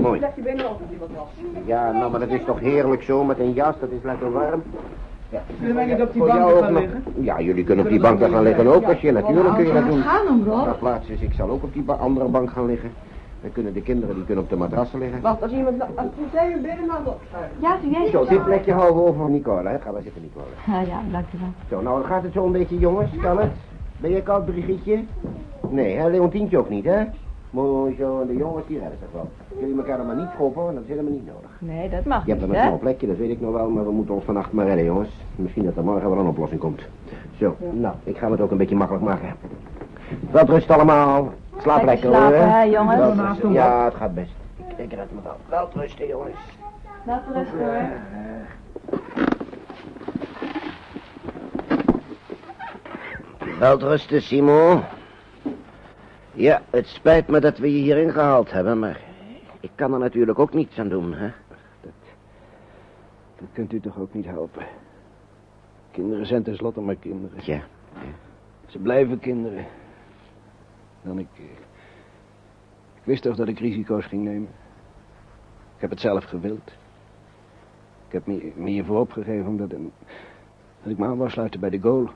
Mooi. Leg je benen op die wat was. Ja, nou, maar dat is toch heerlijk zo met een jas, dat is lekker warm. Ja. Kunnen wij niet op die bank gaan liggen? Ja, jullie kunnen op die bank gaan liggen ook, als je natuurlijk kun je dat doen. Gaan hem, Rob. Nou, plaats is, ik zal ook op die andere bank gaan liggen. Dan kunnen de kinderen, die kunnen op de matrassen liggen. Wacht, als iemand... Als zij hun benen aan opschuiven. Ja, doe jij Zo, dit plekje houden we over voor Nicola, hè? Ga maar zitten, Nicola. Ah, ja, dank u wel. Zo, nou gaat het zo een beetje, jongens, kan het? Ben je koud, Brigitte? Nee, hè, Leontientje ook niet, hè? Mooi zo, en de jongens, die redden zich wel. Jullie elkaar dan maar niet schoppen, want dat is helemaal niet nodig. Nee, dat mag Je hebt niet, een small plekje, dat weet ik nog wel, maar we moeten ons vannacht maar redden, jongens. Misschien dat er morgen wel een oplossing komt. Zo, nou, ik ga het ook een beetje makkelijk maken. Wat rust allemaal. Slaap Lekker lekker, slapen, hoor. hè, jongens? Ja, het gaat best. Ik red me wel. Wel rusten, jongens. Laat rusten, hoor. Welterusten, Simon. Ja, het spijt me dat we je hierin gehaald hebben, maar ik kan er natuurlijk ook niets aan doen, hè? Dat kunt u toch ook niet helpen? Kinderen zijn tenslotte maar kinderen. Ja. Ze blijven kinderen. Dan ik... eh, Ik wist toch dat ik risico's ging nemen. Ik heb het zelf gewild. Ik heb me, me hiervoor opgegeven omdat... een- dat ik me aan wou sluiten bij de goal.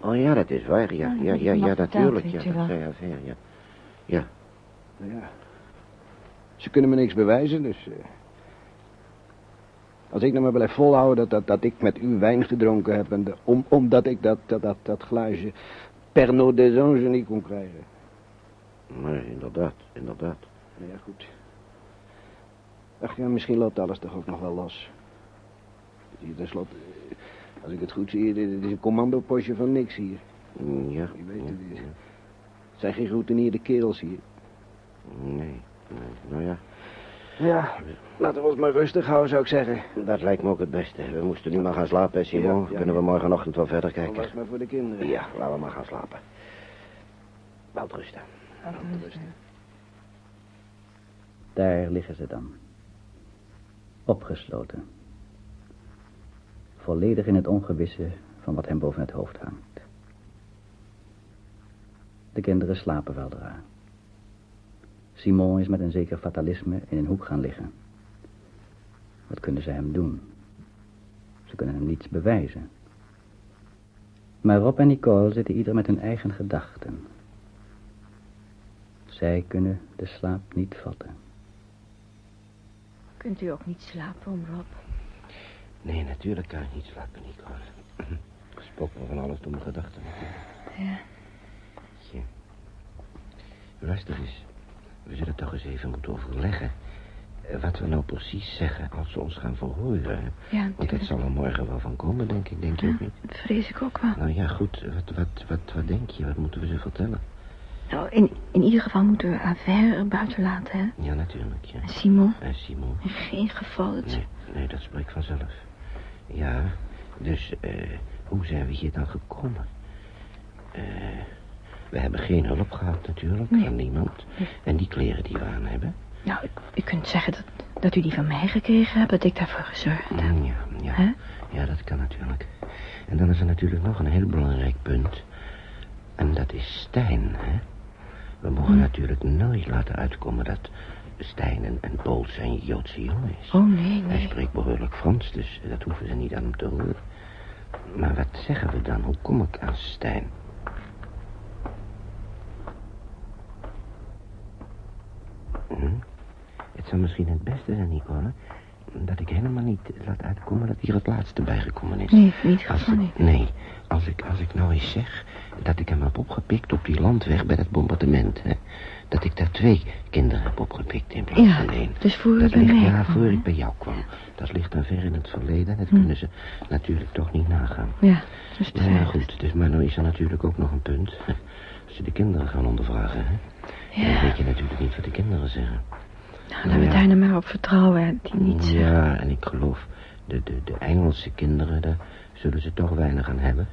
Oh ja, dat is waar, ja. Ja, ja, ja, natuurlijk. Ja, dat zei al, ja, ja. Nou ja. Ze kunnen me niks bewijzen, dus... eh, als ik nou maar blijf volhouden dat, dat, dat ik met u wijn gedronken heb... En de- om, omdat ik dat, dat, dat, dat glaasje Pernod des Anges niet kon krijgen. Nee, inderdaad, inderdaad. Nou ja, goed. Ach ja, misschien loopt alles toch ook nog wel los. Hier tenslotte, eh, als ik het goed zie, dit is een commandopostje van niks hier. Mm, Ja. Je weet ja, het, ja. Het zijn geen geroutineerde kerels hier. Nee, nee, nou ja. Ja, laten we ons maar rustig houden, zou ik zeggen. Dat lijkt me ook het beste. We moesten nu maar gaan slapen, Simon. Ja, ja, Kunnen we morgenochtend wel verder kijken? het maar voor de kinderen. Ja, laten we maar gaan slapen. Welterusten. Daar liggen ze dan. Opgesloten. Volledig in het ongewisse van wat hem boven het hoofd hangt. De kinderen slapen weldra. Simon is met een zeker fatalisme in een hoek gaan liggen. Wat kunnen ze hem doen? Ze kunnen hem niets bewijzen. Maar Rob en Nicole zitten ieder met hun eigen gedachten. Zij kunnen de slaap niet vatten. Kunt u ook niet slapen, om Rob? Nee, natuurlijk kan ik niet slapen, Nico. Spook me van alles door mijn gedachten. Ja. Ja. Luister eens. We zullen toch eens even moeten overleggen. eh, Wat we nou precies zeggen als ze ons gaan verhoren. Ja, Want dat zal er morgen wel van komen, denk ik. Denk je ook niet? Dat vrees ik ook wel. Nou ja, goed. Wat, wat, wat, wat denk je? Wat moeten we ze vertellen? Nou, in, in ieder geval moeten we Aver er buiten laten, hè? Ja, natuurlijk, ja. En Simon. En Simon? In geen geval dat ze... Nee, nee, dat spreekt vanzelf. Ja, dus eh, hoe zijn we hier dan gekomen? Eh, we hebben geen hulp gehad natuurlijk, Nee. van niemand. En die kleren die we aan hebben? Nou, u, u kunt zeggen dat, dat u die van mij gekregen hebt, dat ik daarvoor gezorgd heb. Mm, Ja, ja. Ja, dat kan natuurlijk. En dan is er natuurlijk nog een heel belangrijk punt. En dat is Stijn, hè? We mogen Hm. natuurlijk nooit laten uitkomen dat Stijn een, een Poolse en Joodse jongen is. Oh, nee, Hij nee. spreekt behoorlijk Frans, dus dat hoeven ze niet aan hem te horen. Maar wat zeggen we dan? Hoe kom ik aan Stijn? Hm? Het zou misschien het beste zijn, Nicole, dat ik helemaal niet laat uitkomen dat hier het laatste bijgekomen is. Nee, niet geval ik- niet. Nee, als ik, als ik nou eens zeg dat ik hem heb opgepikt op die landweg bij het bombardement. Hè? Dat ik daar twee kinderen heb opgepikt in plaats Ja, van één. dus voor u dat bij ligt, mij Ja, voor ik bij jou kwam. Dat ligt dan ver in het verleden. Dat Hm. kunnen ze natuurlijk toch niet nagaan. Ja, dus Ja, ja, goed. Dus, maar nou is er natuurlijk ook nog een punt. Als je de kinderen gaan ondervragen, hè? Dan weet je natuurlijk niet wat de kinderen zeggen. Nou, laten we daar nou maar op vertrouwen, hè, die niet... Ja, en ik geloof, de, de, de Engelse kinderen, daar zullen ze toch weinig aan hebben.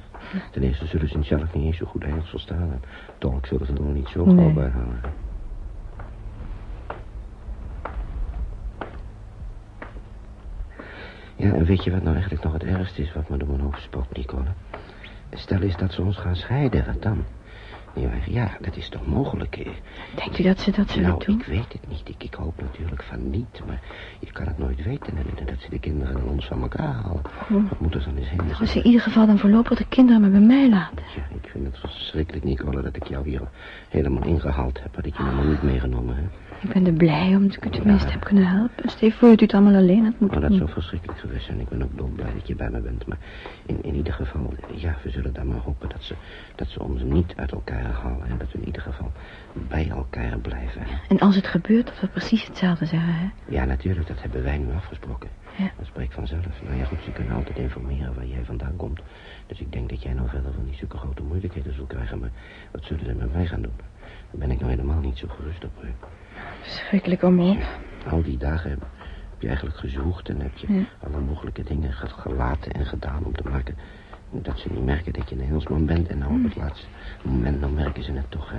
Ten eerste zullen ze zelf niet eens zo goed Engels verstaan. En tolk zullen ze er nog niet zo Nee. gauw bij halen. Ja, en weet je wat nou eigenlijk nog het ergste is wat me door mijn hoofd spookt, Nicole? Stel eens dat ze ons gaan scheiden, wat dan? Ja, ja, dat is toch mogelijk, hè? Denkt u dat ze dat zullen nou, doen? ik weet het niet. Ik, ik hoop natuurlijk van niet, maar je kan het nooit weten. En dat ze de kinderen dan ons van elkaar halen. Oh. Wat moet er dan eens heen? Nou, als ze in ieder geval dan voorlopig de kinderen maar bij mij laten. Ja, ik vind het verschrikkelijk, Nicole, dat ik jou hier helemaal ingehaald heb. Dat ik je helemaal niet meegenomen heb. Ik ben er blij om dat ik u tenminste heb kunnen helpen. Stel je voor dat u het allemaal alleen had Oh, moeten dat doen. zou verschrikkelijk geweest zijn. Ik ben ook dolblij dat je bij me bent. Maar in, in ieder geval, ja, we zullen dan maar hopen dat ze, dat ze ons niet uit elkaar halen. En dat we in ieder geval bij elkaar blijven. En als het gebeurt, dat we precies hetzelfde zeggen, hè? Ja, natuurlijk, dat hebben wij nu afgesproken. Ja. Dat spreekt vanzelf. Nou ja, goed, ze kunnen altijd informeren waar jij vandaan komt. Dus ik denk dat jij nou verder van niet zulke grote moeilijkheden zult krijgen. Maar wat zullen ze met mij gaan doen? Daar ben ik nou helemaal niet zo gerust op. hè. Verschrikkelijk om op. Al die dagen heb, heb je eigenlijk gezwoegd en heb je Ja. alle mogelijke dingen ge- gelaten en gedaan om te maken dat ze niet merken dat je een Engelsman bent. En nou op het laatste moment, dan merken ze het toch, hè.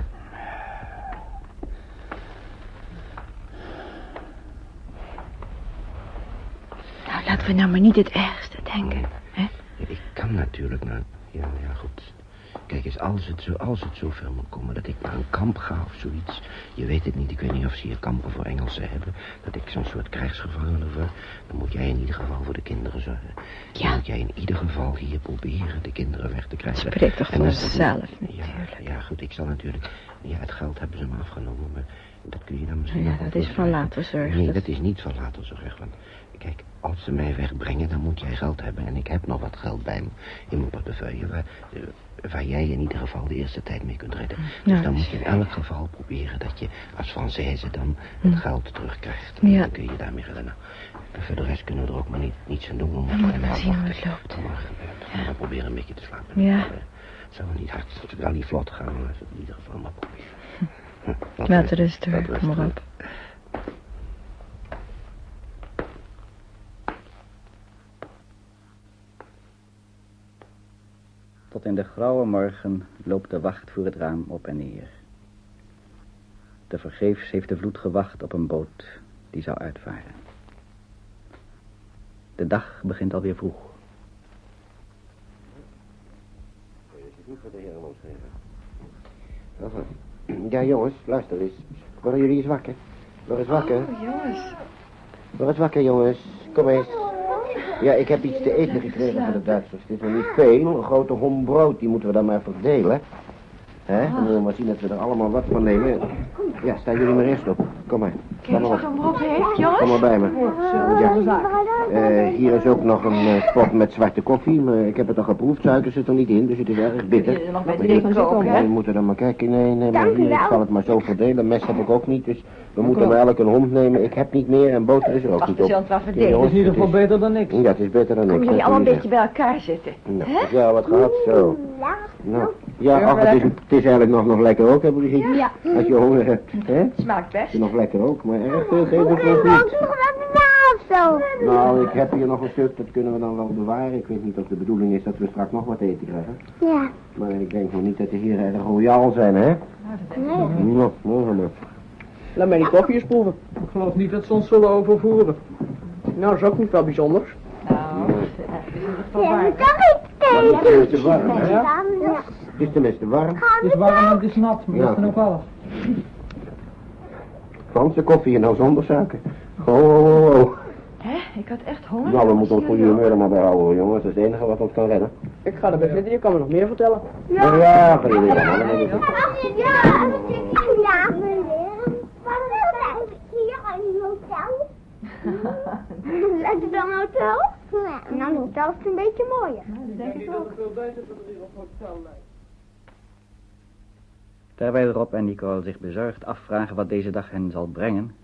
Nou, laten we nou maar niet het ergste denken. Hè? Ja, ik kan natuurlijk, nou, ja, ja, goed. Kijk eens, als het, zo, als het zover moet komen dat ik naar een kamp ga of zoiets. Je weet het niet, ik weet niet of ze hier kampen voor Engelsen hebben. Dat ik zo'n soort krijgsgevangene word. Dan moet jij in ieder geval voor de kinderen zorgen. Dan Ja. moet jij in ieder geval hier proberen de kinderen weg te krijgen. Spreekt toch het niet- ja, ja, goed, ik zal natuurlijk... Ja, het geld hebben ze me afgenomen, maar dat kun je dan misschien Ja, dat is van later zorg. Nee, Dat- dat is niet van later zorg, want... Kijk, als ze mij wegbrengen, dan moet jij geld hebben. En ik heb nog wat geld bij me in mijn portefeuille... waar, eh, waar jij in ieder geval de eerste tijd mee kunt redden. Dus Ja, dan moet je in elk geval proberen dat je als Française dan het geld terugkrijgt. En. Ja. dan kun je daarmee redden. Nou, voor de rest kunnen we er ook maar niet, niets aan doen. We We moeten maar maar zien hoe het loopt. er gebeurt. We gaan proberen een beetje te slapen. Ja. Eh, Het zal wel niet hard, het wel niet vlot gaan, maar laten we in ieder geval maar proberen. Hm, laat hoor, rusten. kom maar op. Tot in de grauwe morgen loopt de wacht voor het raam op en neer. Te vergeefs heeft de vloed gewacht op een boot die zou uitvaren. De dag begint alweer vroeg. Ja, jongens, luister eens. Worden jullie eens wakker? Word eens wakker. Oh, jongens. Word wakker, jongens. Kom eens. Ja, ik heb iets te eten gekregen van de Duitsers. Het is nog niet. Een grote hom brood, die moeten we dan maar verdelen. Hè? Dan moeten we maar zien dat we er allemaal wat van nemen. Ja, sta jullie maar eerst op. Kom maar. Kom maar op. hem op heeft, jongens. Kom maar bij me. Ja. Eh, hier is ook nog een eh, pot met zwarte koffie, maar ik heb het al geproefd. Suiker zit er niet in, dus het is erg bitter. Maar Ja, hè? we moeten dan maar kijken. Nee, nee, maar hier, ik zal het maar zo verdelen. Mes heb ik ook niet, dus we moeten maar elk een hond nemen. Ik heb niet meer en boter is er ook niet op. Dat is in ieder geval beter dan niks. Ja, het is beter dan niks. Kom jullie dat allemaal een beetje bij elkaar zitten. Nou, ja, wat gehad, zo. Nou, ja, ach, het is, het is eigenlijk nog, nog lekker ook, hè, Brigitte? Ja. Als je honger hebt, hè? Smaakt Het best. is nog lekker ook, maar erg veel geef ik Ik ons wil niet. nog zo. Nou, ik heb hier nog een stuk, dat kunnen we dan wel bewaren. Ik weet niet of de bedoeling is dat we straks nog wat eten krijgen. Ja. Maar ik denk nog niet dat de heren erg royaal zijn, hè? Nee. Nou, nou, nou. Laat mij die koffie eens proeven. Ik geloof niet dat ze ons zullen overvoeren. Nou, dat is ook niet wel bijzonders. Ja, dat kan ik Het is tegen. te warm, hè? Ja. Het is tenminste warm. Het is warm en het is nat, maar Ja. dat is dan ook alles. Franse koffie en nou zonder suiker. Oh, oh, oh, oh. Hè? Ik had echt honger. Nou, we moeten ons goede humeur maar bij houden, hoor, jongens. Dat is het enige wat ons kan redden. Ik ga erbij zitten, je kan me nog meer vertellen. Ja, ja. Ja, als ik niet vandaag wil leren, wat is er hier in het hotel? Lijkt het dan een hotel? Ja, nou, een hotel is een beetje mooier. denk ik ook. Terwijl Rob en Nicole zich bezorgd afvragen wat deze dag hen zal brengen,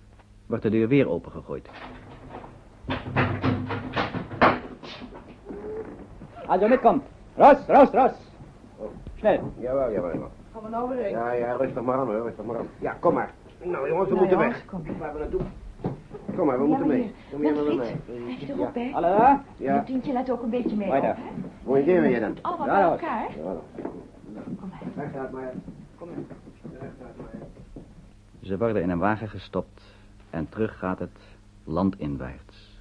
wordt de deur weer opengegooid. Als je niet komt. Ros, Ros, Ros. Snel. Jawel, jawel, jawel. Gaan we nou weer heen? Ja, ja, rustig maar aan, hoor, rustig maar aan. Ja, kom maar. Nou, jongens, we Nou, moeten jongens, weg. kom. Waar we naartoe? Kom maar, we Ja, moeten mee. Kom hier maar mij. Blijf je Ja. erop, hè? Hallo? Ja. Je tientje let ook een beetje mee Hoi op, daar. hè? Hoe je dan? Allemaal Ja, bij ja. elkaar. Jawel. Kom maar. Weg maar. Kom in. Ze worden in een wagen gestopt en terug gaat het landinwaarts.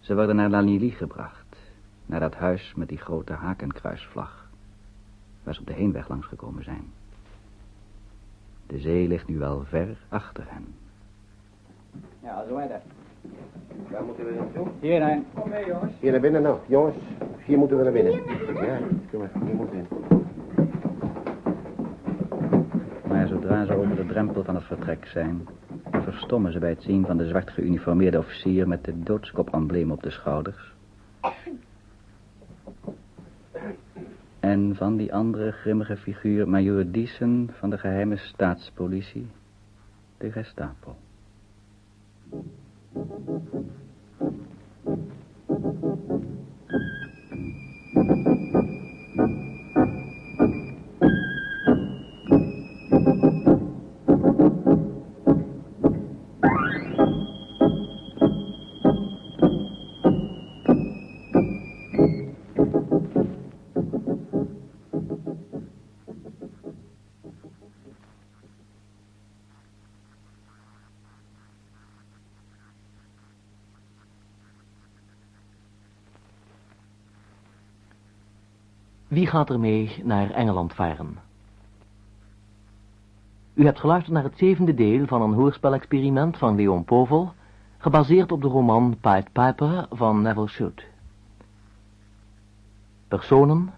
Ze worden naar Lanilly gebracht, naar dat huis met die grote hakenkruisvlag, waar ze op de heenweg langs gekomen zijn. De zee ligt nu wel ver achter hen. Ja, zo verder. Waar moeten we naartoe? Hierheen. Kom mee, jongens. Hier naar binnen, nou. Jongens, hier moeten we naar binnen. Ja, kom maar. Hier moeten we. Maar zodra ze over de drempel van het vertrek zijn, verstommen ze bij het zien van de zwart geuniformeerde officier met het doodskop-embleem op de schouders. En van die andere grimmige figuur, majoor Diesen van de geheime staatspolitie, de Gestapo. Wie gaat er mee naar Engeland varen? U hebt geluisterd naar het zevende deel van een hoorspelexperiment van Leon Povel, gebaseerd op de roman Pied Piper van Neville Shute. Personen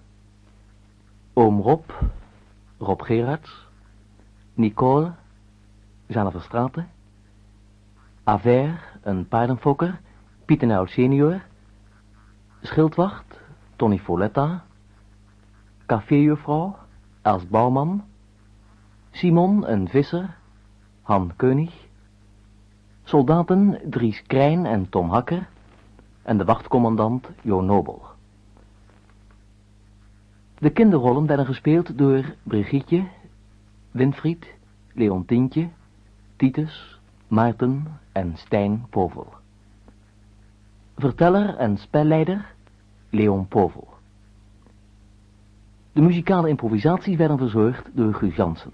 Oom Rob, Rob Gerards, Nicole, Jeanne Verstraeten, Aver, een paardenfokker, Pieter Nouw senior, Schildwacht, Tony Folletta, caféjuffrouw, Els Bouwman, Simon, een visser, Han Keunig, soldaten Dries Krijn en Tom Hakker en de wachtcommandant Jo Nobel. De kinderrollen werden gespeeld door Brigitte, Winfried, Leontientje, Titus, Maarten en Stijn Povel. Verteller en spelleider Leon Povel. De muzikale improvisaties werden verzorgd door Guus Jansen.